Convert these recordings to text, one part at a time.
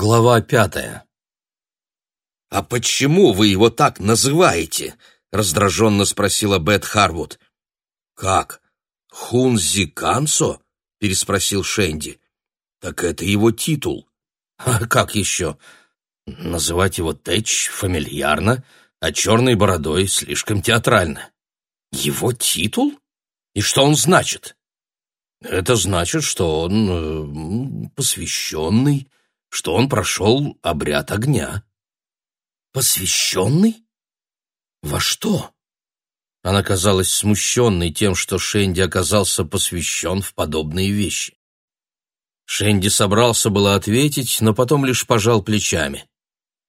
Глава пятая. «А почему вы его так называете?» — раздраженно спросила Бет Харвуд. «Как? Хунзи Кансо?» — переспросил Шенди. «Так это его титул». «А как еще? Называть его Тэч фамильярно, а черной бородой слишком театрально». «Его титул? И что он значит?» «Это значит, что он э, посвященный, что он прошел обряд огня». «Посвященный? Во что?» Она казалась смущенной тем, что Шенди оказался посвящен в подобные вещи. Шенди собрался было ответить, но потом лишь пожал плечами.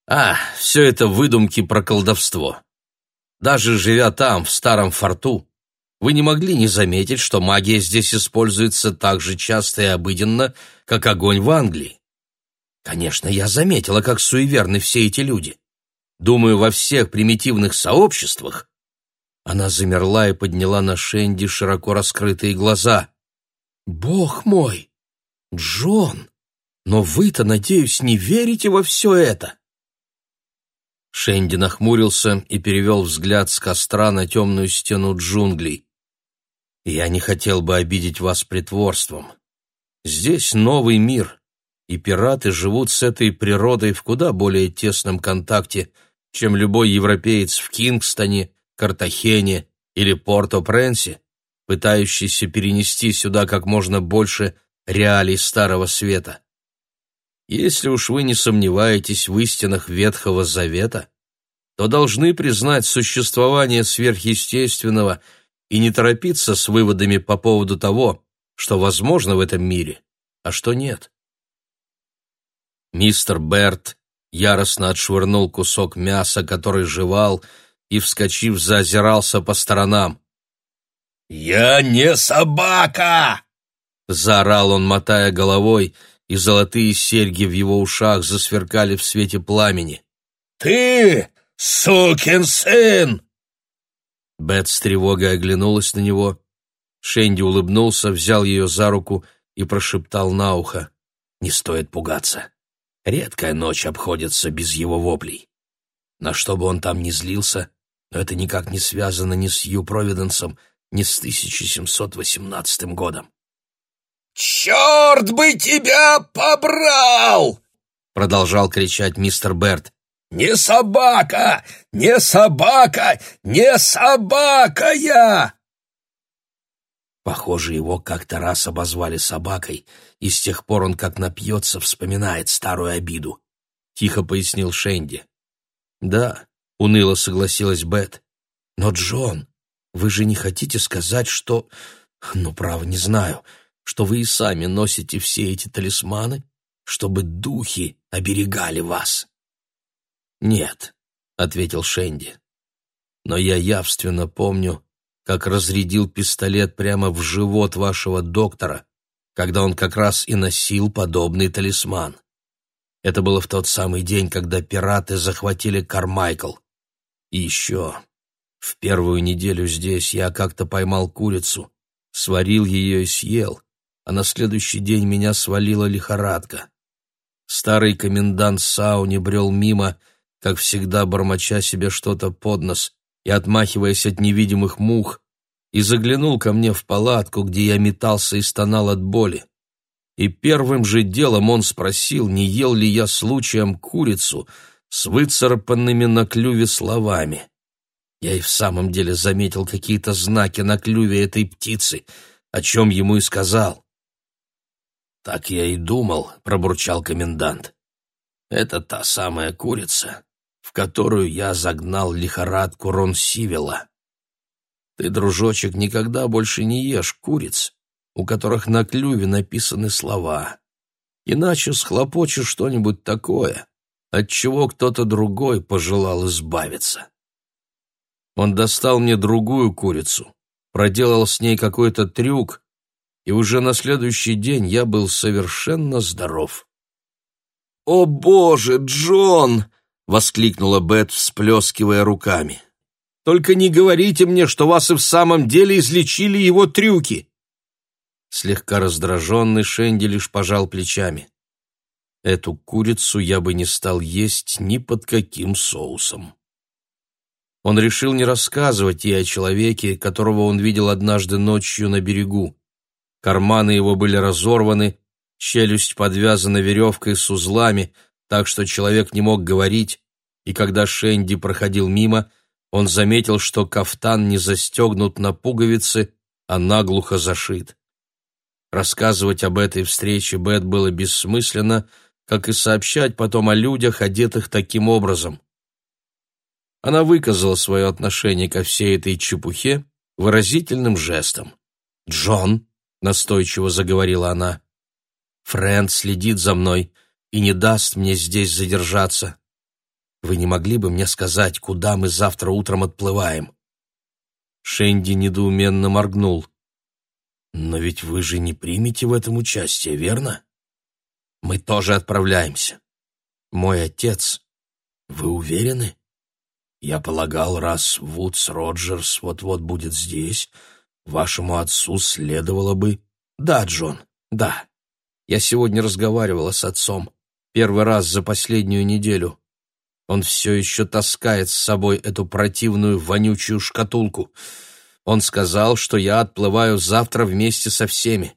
«А, все это выдумки про колдовство. Даже живя там, в старом форту, вы не могли не заметить, что магия здесь используется так же часто и обыденно, как огонь в Англии. Конечно, я заметила, как суеверны все эти люди. Думаю, во всех примитивных сообществах она замерла и подняла на Шенди широко раскрытые глаза. «Бог мой! Джон! Но вы-то, надеюсь, не верите во все это?» Шенди нахмурился и перевел взгляд с костра на темную стену джунглей. «Я не хотел бы обидеть вас притворством. Здесь новый мир, и пираты живут с этой природой в куда более тесном контакте, чем любой европеец в Кингстоне Картахене или Порто-Пренсе, пытающийся перенести сюда как можно больше реалий Старого Света. Если уж вы не сомневаетесь в истинах Ветхого Завета, то должны признать существование сверхъестественного и не торопиться с выводами по поводу того, что возможно в этом мире, а что нет. Мистер Берт яростно отшвырнул кусок мяса, который жевал, и, вскочив, заозирался по сторонам. «Я не собака!» — заорал он, мотая головой, и золотые серьги в его ушах засверкали в свете пламени. «Ты, сукин сын!» Бет с тревогой оглянулась на него. Шенди улыбнулся, взял ее за руку и прошептал на ухо. «Не стоит пугаться. Редкая ночь обходится без его воплей. На что бы он там ни злился, но это никак не связано ни с Ю-Провиденсом, ни с 1718 годом. «Черт бы тебя побрал!» — продолжал кричать мистер Берт. «Не собака! Не собака! Не собака я!» Похоже, его как-то раз обозвали собакой, и с тех пор он, как напьется, вспоминает старую обиду. Тихо пояснил Шенди. Да, — уныло согласилась Бет. «Но, Джон, вы же не хотите сказать, что... Ну, право, не знаю, что вы и сами носите все эти талисманы, чтобы духи оберегали вас?» «Нет», — ответил Шенди. «Но я явственно помню, как разрядил пистолет прямо в живот вашего доктора, когда он как раз и носил подобный талисман. Это было в тот самый день, когда пираты захватили Кармайкл. И еще, в первую неделю здесь я как-то поймал курицу, сварил ее и съел, а на следующий день меня свалила лихорадка. Старый комендант сауни брел мимо, как всегда бормоча себе что-то под нос и отмахиваясь от невидимых мух, и заглянул ко мне в палатку, где я метался и стонал от боли. И первым же делом он спросил, не ел ли я случаем курицу — с выцарапанными на клюве словами. Я и в самом деле заметил какие-то знаки на клюве этой птицы, о чем ему и сказал. «Так я и думал», — пробурчал комендант. «Это та самая курица, в которую я загнал лихорадку Ронсивела. Ты, дружочек, никогда больше не ешь куриц, у которых на клюве написаны слова. Иначе схлопочешь что-нибудь такое, от чего кто-то другой пожелал избавиться. Он достал мне другую курицу, проделал с ней какой-то трюк, и уже на следующий день я был совершенно здоров. «О, Боже, Джон!» — воскликнула Бет, всплескивая руками. «Только не говорите мне, что вас и в самом деле излечили его трюки!» Слегка раздраженный Шенди лишь пожал плечами. Эту курицу я бы не стал есть ни под каким соусом. Он решил не рассказывать ей о человеке, которого он видел однажды ночью на берегу. Карманы его были разорваны, челюсть подвязана веревкой с узлами, так что человек не мог говорить, и когда Шенди проходил мимо, он заметил, что кафтан не застегнут на пуговицы, а наглухо зашит. Рассказывать об этой встрече Бет было бессмысленно, как и сообщать потом о людях, одетых таким образом. Она выказала свое отношение ко всей этой чепухе выразительным жестом. «Джон», — настойчиво заговорила она, — «Фрэнд следит за мной и не даст мне здесь задержаться. Вы не могли бы мне сказать, куда мы завтра утром отплываем?» Шенди недоуменно моргнул. «Но ведь вы же не примете в этом участие, верно?» «Мы тоже отправляемся. Мой отец. Вы уверены?» «Я полагал, раз Вудс Роджерс вот-вот будет здесь, вашему отцу следовало бы...» «Да, Джон, да. Я сегодня разговаривала с отцом. Первый раз за последнюю неделю. Он все еще таскает с собой эту противную вонючую шкатулку. Он сказал, что я отплываю завтра вместе со всеми.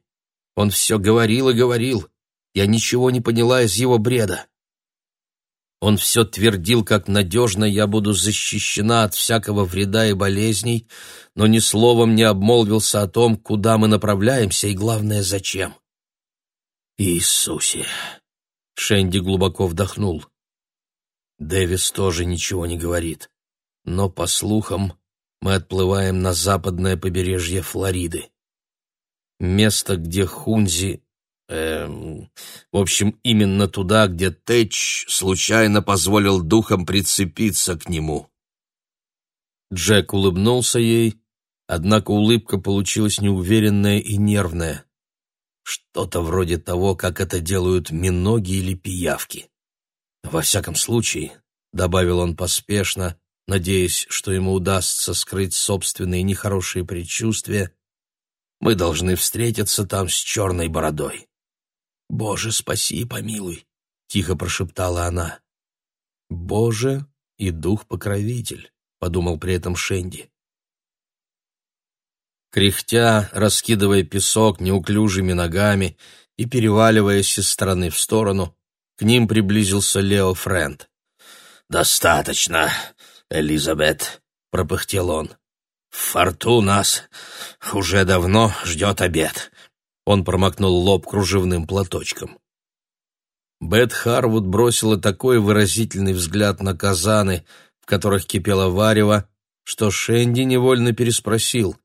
Он все говорил и говорил. Я ничего не поняла из его бреда. Он все твердил, как надежно я буду защищена от всякого вреда и болезней, но ни словом не обмолвился о том, куда мы направляемся и, главное, зачем. Иисусе! Шенди глубоко вдохнул. Дэвис тоже ничего не говорит, но, по слухам, мы отплываем на западное побережье Флориды. Место, где Хунзи... Эм, в общем, именно туда, где Тэч случайно позволил духам прицепиться к нему. Джек улыбнулся ей, однако улыбка получилась неуверенная и нервная. Что-то вроде того, как это делают миноги или пиявки. Во всяком случае, — добавил он поспешно, надеясь, что ему удастся скрыть собственные нехорошие предчувствия, мы должны встретиться там с черной бородой. «Боже, спаси и помилуй!» — тихо прошептала она. «Боже и дух-покровитель», — подумал при этом Шенди. Кряхтя, раскидывая песок неуклюжими ногами и переваливаясь из стороны в сторону, к ним приблизился Лео Фрэнд. «Достаточно, Элизабет», — пропыхтел он. «В нас уже давно ждет обед». Он промокнул лоб кружевным платочком. Бет Харвуд бросила такой выразительный взгляд на казаны, в которых кипело варево, что Шенди невольно переспросил.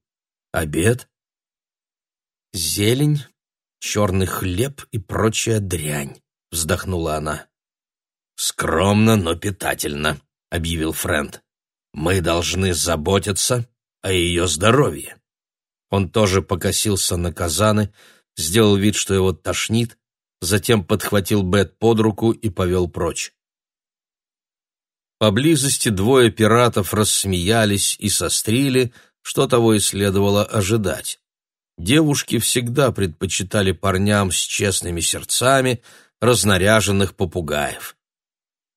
«Обед?» «Зелень, черный хлеб и прочая дрянь», — вздохнула она. «Скромно, но питательно», — объявил Фрэнд. «Мы должны заботиться о ее здоровье». Он тоже покосился на казаны, сделал вид, что его тошнит, затем подхватил Бет под руку и повел прочь. Поблизости двое пиратов рассмеялись и сострили, что того и следовало ожидать. Девушки всегда предпочитали парням с честными сердцами разнаряженных попугаев.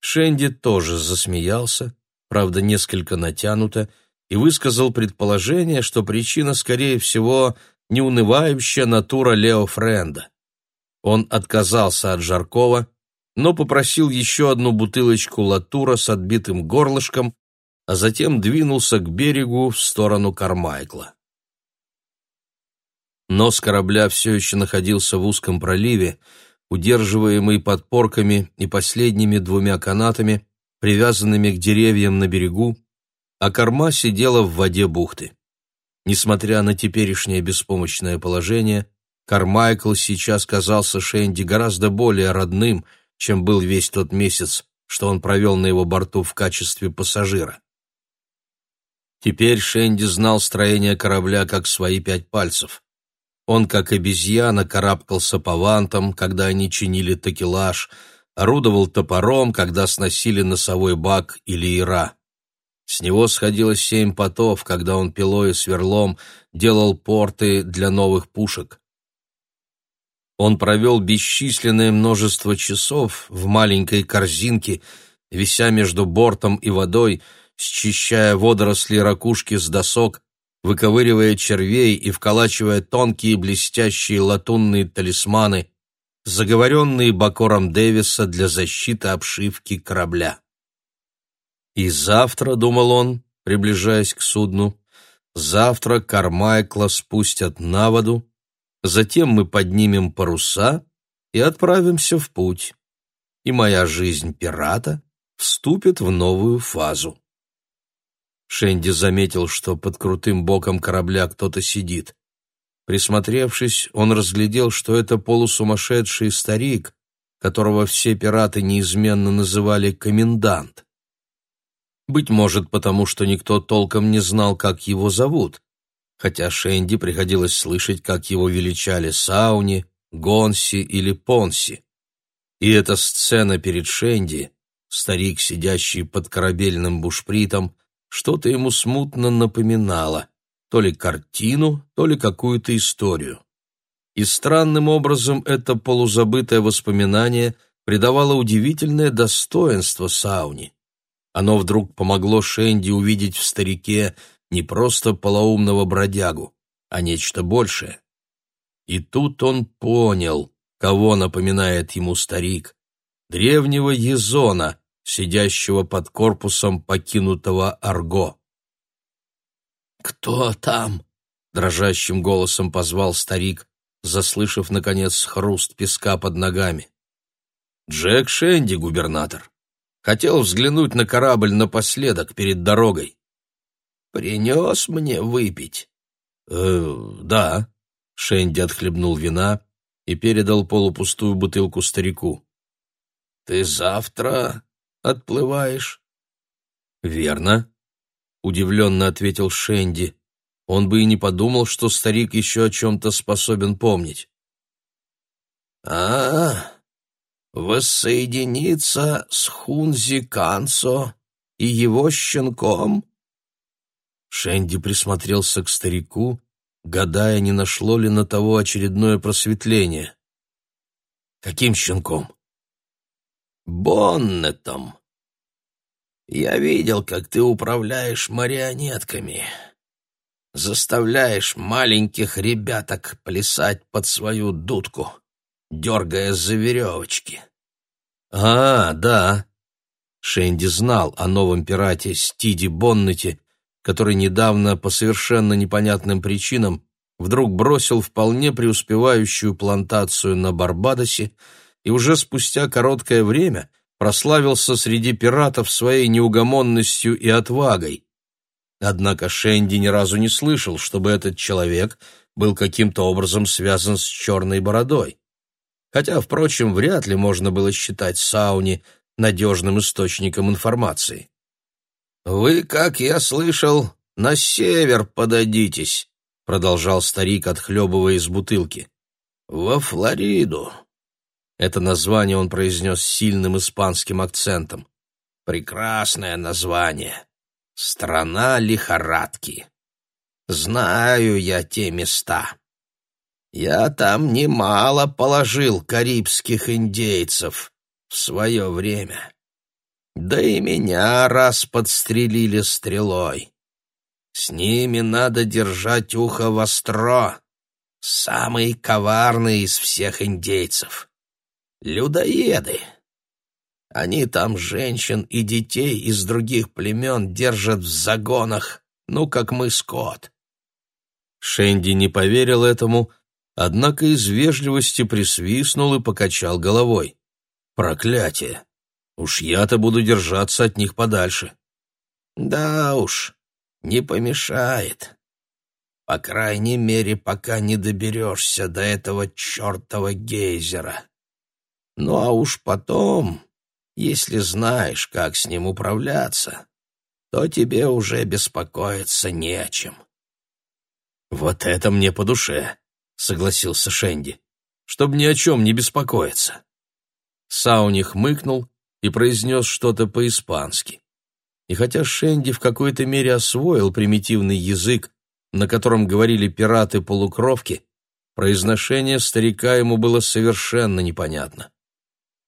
Шенди тоже засмеялся, правда, несколько натянуто, и высказал предположение, что причина, скорее всего, неунывающая натура Лео Френда. Он отказался от Жаркова, но попросил еще одну бутылочку латура с отбитым горлышком, а затем двинулся к берегу в сторону Кармайкла. Нос корабля все еще находился в узком проливе, удерживаемый подпорками и последними двумя канатами, привязанными к деревьям на берегу, а корма сидела в воде бухты. Несмотря на теперешнее беспомощное положение, Кармайкл сейчас казался Шенди гораздо более родным, чем был весь тот месяц, что он провел на его борту в качестве пассажира. Теперь Шенди знал строение корабля как свои пять пальцев. Он, как обезьяна, карабкался по вантам, когда они чинили такелаж, орудовал топором, когда сносили носовой бак или ира. С него сходило семь потов, когда он пилой и сверлом делал порты для новых пушек. Он провел бесчисленное множество часов в маленькой корзинке, вися между бортом и водой, счищая водоросли ракушки с досок, выковыривая червей и вколачивая тонкие блестящие латунные талисманы, заговоренные Бакором Дэвиса для защиты обшивки корабля. И завтра, думал он, приближаясь к судну, завтра Кармайкла спустят на воду, затем мы поднимем паруса и отправимся в путь, и моя жизнь пирата вступит в новую фазу. Шенди заметил, что под крутым боком корабля кто-то сидит. Присмотревшись, он разглядел, что это полусумасшедший старик, которого все пираты неизменно называли комендант. Быть может, потому что никто толком не знал, как его зовут, хотя Шенди приходилось слышать, как его величали Сауни, Гонси или Понси. И эта сцена перед Шенди, старик, сидящий под корабельным бушпритом, что-то ему смутно напоминало, то ли картину, то ли какую-то историю. И странным образом это полузабытое воспоминание придавало удивительное достоинство сауне. Оно вдруг помогло Шенди увидеть в старике не просто полоумного бродягу, а нечто большее. И тут он понял, кого напоминает ему старик. Древнего Езона, сидящего под корпусом покинутого Арго. «Кто там?» — дрожащим голосом позвал старик, заслышав, наконец, хруст песка под ногами. «Джек Шенди, губернатор. Хотел взглянуть на корабль напоследок, перед дорогой». «Принес мне выпить?» «Э, да». Шенди отхлебнул вина и передал полупустую бутылку старику. «Ты завтра отплываешь?» «Верно», — удивленно ответил Шенди. Он бы и не подумал, что старик еще о чем-то способен помнить. «А, воссоединиться с Хунзи Кансо и его щенком?» Шенди присмотрелся к старику, гадая, не нашло ли на того очередное просветление. «Каким щенком?» Боннетом. Я видел, как ты управляешь марионетками. Заставляешь маленьких ребяток плясать под свою дудку, дергая за веревочки. А, да. Шенди знал о новом пирате Стиди Боннете, который недавно по совершенно непонятным причинам вдруг бросил вполне преуспевающую плантацию на Барбадосе и уже спустя короткое время прославился среди пиратов своей неугомонностью и отвагой. Однако Шенди ни разу не слышал, чтобы этот человек был каким-то образом связан с черной бородой. Хотя, впрочем, вряд ли можно было считать Сауни надежным источником информации. «Вы, как я слышал, на север подадитесь», — продолжал старик, отхлебывая из бутылки. «Во Флориду. Это название он произнес сильным испанским акцентом. Прекрасное название. Страна лихорадки. Знаю я те места. Я там немало положил карибских индейцев в свое время. Да и меня раз подстрелили стрелой. С ними надо держать ухо востро. Самый коварный из всех индейцев. Людоеды. Они там женщин и детей из других племен держат в загонах, ну, как мы скот. Шенди не поверил этому, однако из вежливости присвистнул и покачал головой. Проклятие! Уж я-то буду держаться от них подальше. Да уж, не помешает. По крайней мере, пока не доберешься до этого чертова гейзера. Ну а уж потом, если знаешь, как с ним управляться, то тебе уже беспокоиться не о чем. «Вот это мне по душе», — согласился Шенди, — «чтоб ни о чем не беспокоиться». Сауни хмыкнул и произнес что-то по-испански. И хотя Шенди в какой-то мере освоил примитивный язык, на котором говорили пираты-полукровки, Произношение старика ему было совершенно непонятно.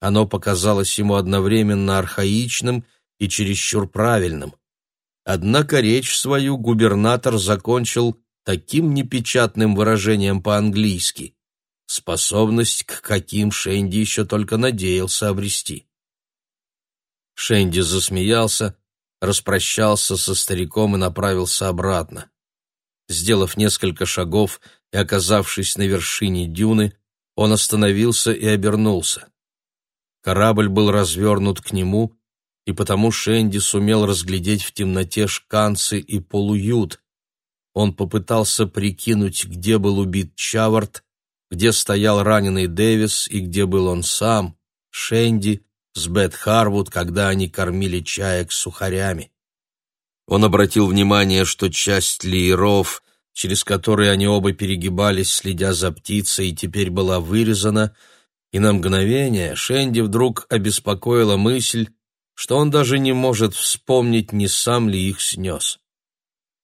Оно показалось ему одновременно архаичным и чересчур правильным. Однако речь свою губернатор закончил таким непечатным выражением по-английски, способность к каким Шенди еще только надеялся обрести. Шенди засмеялся, распрощался со стариком и направился обратно. Сделав несколько шагов и оказавшись на вершине дюны, он остановился и обернулся. Корабль был развернут к нему, и потому Шенди сумел разглядеть в темноте шканцы и полуют. Он попытался прикинуть, где был убит Чавард, где стоял раненый Дэвис и где был он сам, Шенди, с Бет Харвуд, когда они кормили чаек сухарями. Он обратил внимание, что часть лееров, через которые они оба перегибались, следя за птицей, теперь была вырезана, и на мгновение Шенди вдруг обеспокоила мысль, что он даже не может вспомнить, не сам ли их снес.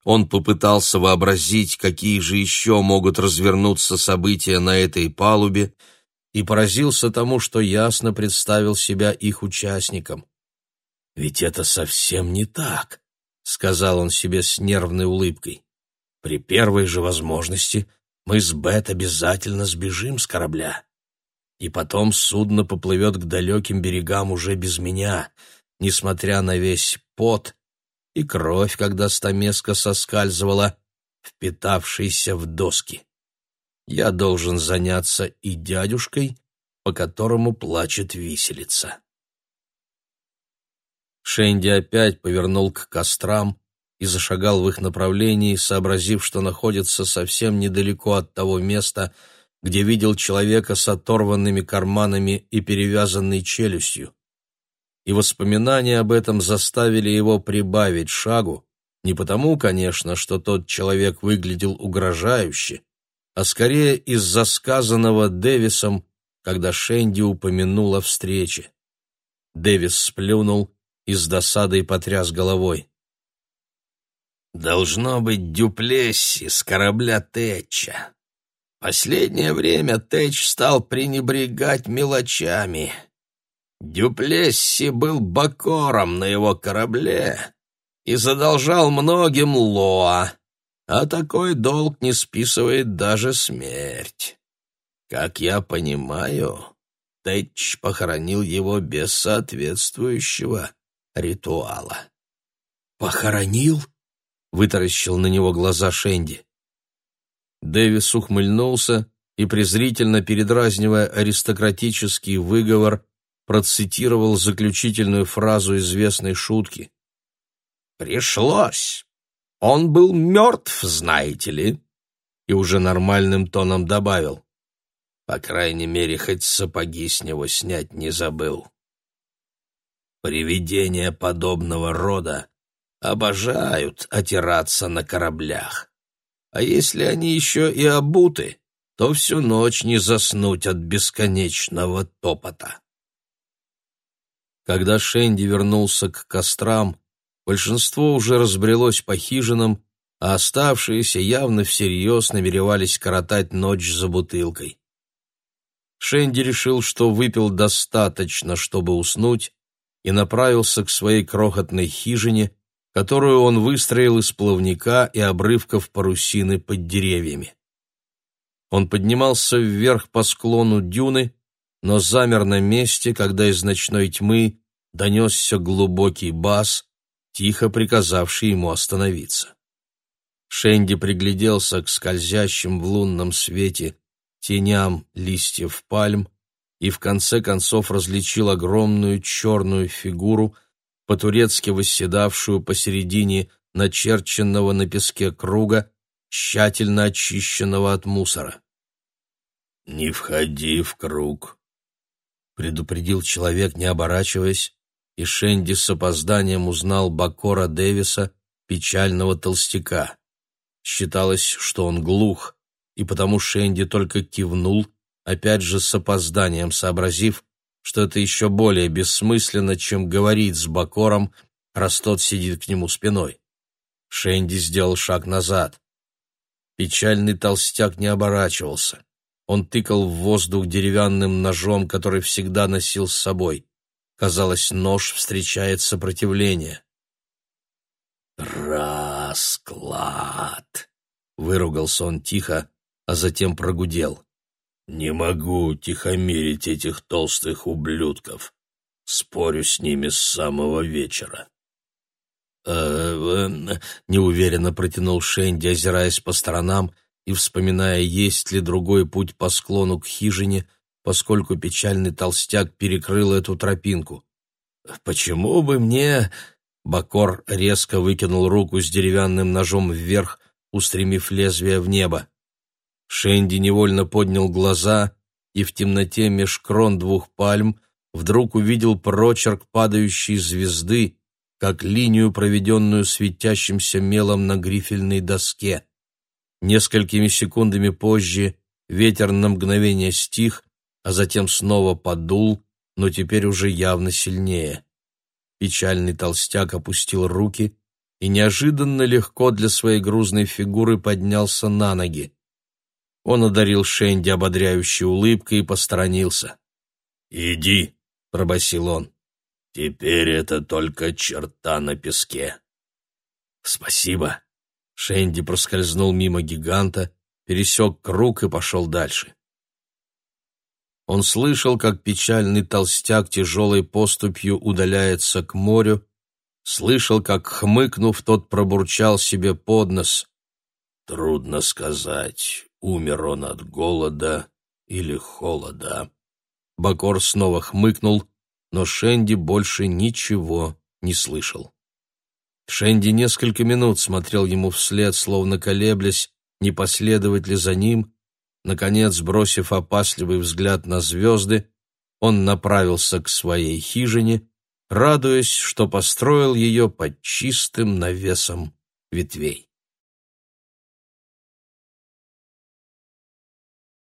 Он попытался вообразить, какие же еще могут развернуться события на этой палубе, и поразился тому, что ясно представил себя их участником. «Ведь это совсем не так», — сказал он себе с нервной улыбкой. «При первой же возможности мы с Бет обязательно сбежим с корабля. И потом судно поплывет к далеким берегам уже без меня, несмотря на весь пот и кровь, когда стамеска соскальзывала, впитавшейся в доски. Я должен заняться и дядюшкой, по которому плачет виселица. Шенди опять повернул к кострам и зашагал в их направлении, сообразив, что находится совсем недалеко от того места, где видел человека с оторванными карманами и перевязанной челюстью и воспоминания об этом заставили его прибавить шагу, не потому, конечно, что тот человек выглядел угрожающе, а скорее из-за сказанного Дэвисом, когда Шенди упомянул встрече. Дэвис сплюнул и с досадой потряс головой. «Должно быть Дюплесси с корабля Тэтча. Последнее время Тэтч стал пренебрегать мелочами». Дюплесси был бакором на его корабле и задолжал многим Лоа, а такой долг не списывает даже смерть. Как я понимаю, Тэтч похоронил его без соответствующего ритуала. «Похоронил?» — вытаращил на него глаза Шенди. Дэвис ухмыльнулся и, презрительно передразнивая аристократический выговор, процитировал заключительную фразу известной шутки. «Пришлось. Он был мертв, знаете ли», и уже нормальным тоном добавил. «По крайней мере, хоть сапоги с него снять не забыл». Привидения подобного рода обожают отираться на кораблях. А если они еще и обуты, то всю ночь не заснуть от бесконечного топота. Когда Шенди вернулся к кострам, большинство уже разбрелось по хижинам, а оставшиеся явно всерьез намеревались коротать ночь за бутылкой. Шенди решил, что выпил достаточно, чтобы уснуть, и направился к своей крохотной хижине, которую он выстроил из плавника и обрывков парусины под деревьями. Он поднимался вверх по склону дюны, но замер на месте, когда из ночной тьмы донесся глубокий бас, тихо приказавший ему остановиться. Шенди пригляделся к скользящим в лунном свете теням листьев пальм и в конце концов различил огромную черную фигуру, по-турецки восседавшую посередине начерченного на песке круга, тщательно очищенного от мусора. «Не входи в круг», предупредил человек, не оборачиваясь, и Шенди с опозданием узнал Бакора Дэвиса, печального толстяка. Считалось, что он глух, и потому Шенди только кивнул, опять же с опозданием сообразив, что это еще более бессмысленно, чем говорить с Бакором, раз тот сидит к нему спиной. Шенди сделал шаг назад. Печальный толстяк не оборачивался. Он тыкал в воздух деревянным ножом, который всегда носил с собой. Казалось, нож встречает сопротивление. «Расклад!» — выругался он тихо, а затем прогудел. «Не могу тихомирить этих толстых ублюдков. Спорю с ними с самого вечера». «Э, э, неуверенно протянул Шенди, озираясь по сторонам и вспоминая, есть ли другой путь по склону к хижине, поскольку печальный толстяк перекрыл эту тропинку. «Почему бы мне...» Бакор резко выкинул руку с деревянным ножом вверх, устремив лезвие в небо. Шенди невольно поднял глаза и в темноте меж крон двух пальм вдруг увидел прочерк падающей звезды, как линию, проведенную светящимся мелом на грифельной доске. Несколькими секундами позже ветер на мгновение стих, а затем снова подул, но теперь уже явно сильнее. Печальный толстяк опустил руки и неожиданно легко для своей грузной фигуры поднялся на ноги. Он одарил Шенди ободряющей улыбкой и посторонился. «Иди», — пробасил он. «Теперь это только черта на песке». «Спасибо». Шенди проскользнул мимо гиганта, пересек круг и пошел дальше. Он слышал, как печальный толстяк тяжелой поступью удаляется к морю, слышал, как, хмыкнув, тот пробурчал себе под нос. «Трудно сказать, умер он от голода или холода». Бакор снова хмыкнул, но Шенди больше ничего не слышал. Шенди несколько минут смотрел ему вслед, словно колеблясь, не последовать ли за ним, Наконец, бросив опасливый взгляд на звезды, он направился к своей хижине, радуясь, что построил ее под чистым навесом ветвей.